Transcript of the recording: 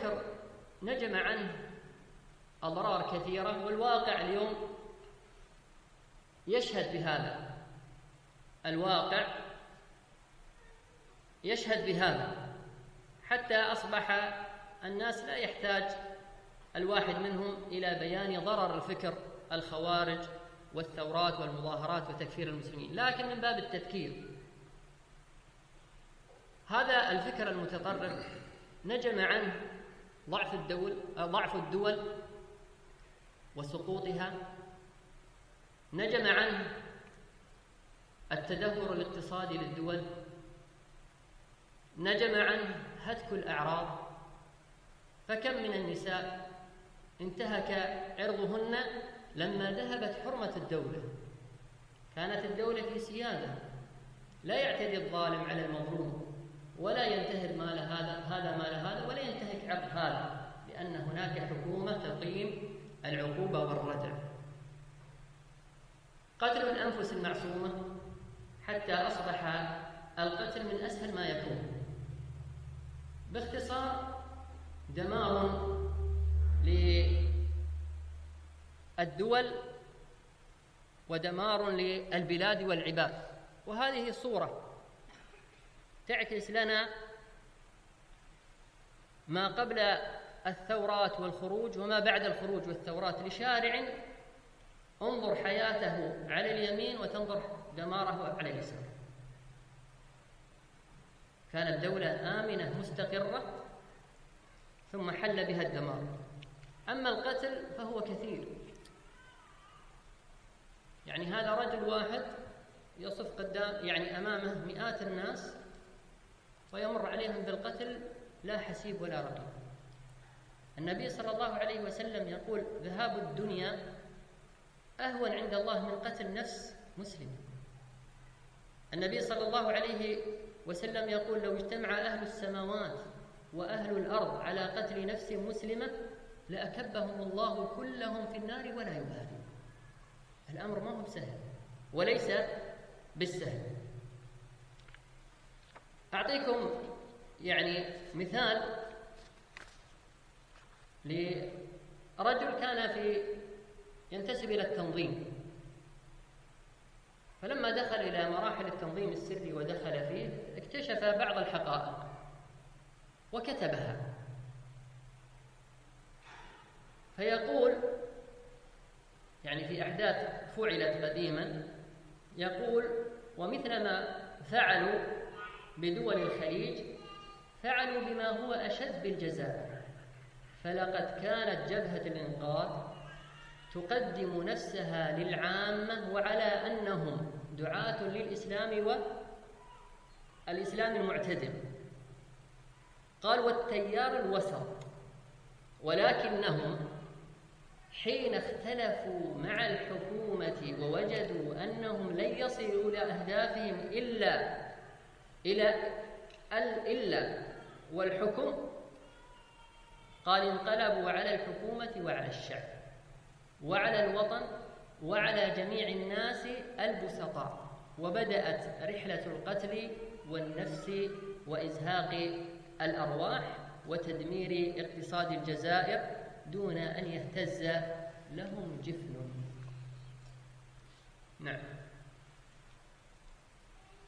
الفكر نجم عنه أضرار كثيرة والواقع اليوم يشهد بهذا. الواقع يشهد بهذا. حتى أصبح الناس لا يحتاج الواحد منهم إلى بيان ضرر الفكر الخوارج والثورات والمظاهرات وتكفير المسلمين. لكن من باب التذكير هذا الفكر المتطرف نجم عنه ضعف الدول ضعف الدول وسقوطها نجم عنه التدهور الاقتصادي للدول نجم عنه هتك الأعراض فكم من النساء انتهك عرضهن لما ذهبت حرمة الدولة. كانت الدولة في سيادة لا يعتدي الظالم على المظلوم ولا ينتهك مال هذا هذا مال هذا ولا ينتهك عرض هذا لأن هناك حكومة تقيم العقوبة والردع. قتل الأنفس المعصومة حتى أصبح القتل من أسهل ما يكون. باختصار دمار للدول ودمار للبلاد والعباد. وهذه صورة تعكس لنا ما قبل الثورات والخروج وما بعد الخروج والثورات لشارع انظر حياته على اليمين وتنظر دماره على اليسار. كانت دولة آمنة مستقرة ثم حل بها الدمار. أما القتل فهو كثير. يعني هذا رجل واحد يصف قدام يعني أمامه مئات الناس ويمر عليهم بالقتل لا حسيب ولا رقيب النبي صلى الله عليه وسلم يقول ذهاب الدنيا أهون عند الله من قتل نفس مسلم. النبي صلى الله عليه وسلم يقول لو اجتمع أهل السماوات وأهل الأرض على قتل نفس مسلمة لأكبهم الله كلهم في النار ولا يبالي. الأمر ما هو سهل وليس بالسهل. أعطيكم يعني مثال لرجل كان في ينتسب إلى التنظيم. فلما دخل إلى مراحل التنظيم السري ودخل فيه اكتشف بعض الحقائق وكتبها. فيقول يعني في أحداث فعلت قديما يقول ومثلما فعلوا بدول الخليج فعلوا بما هو أشد بالجزائر فلقد كانت جبهة الإنقاذ تقدم نفسها للعامة وعلى أنهم دعاة للإسلام والإسلام المعتدل قال والتيار الوسط ولكنهم حين اختلفوا مع الحكومة ووجدوا أنهم لن يصلوا إلى أهدافهم إلا إلى إلا والحكم قال انقلبوا على الحكومة وعلى الشعب وعلى الوطن وعلى جميع الناس البسطاء وبدأت رحلة القتل والنفس وإزهاق الأرواح وتدمير اقتصاد الجزائر دون أن يهتز لهم جفن. نعم.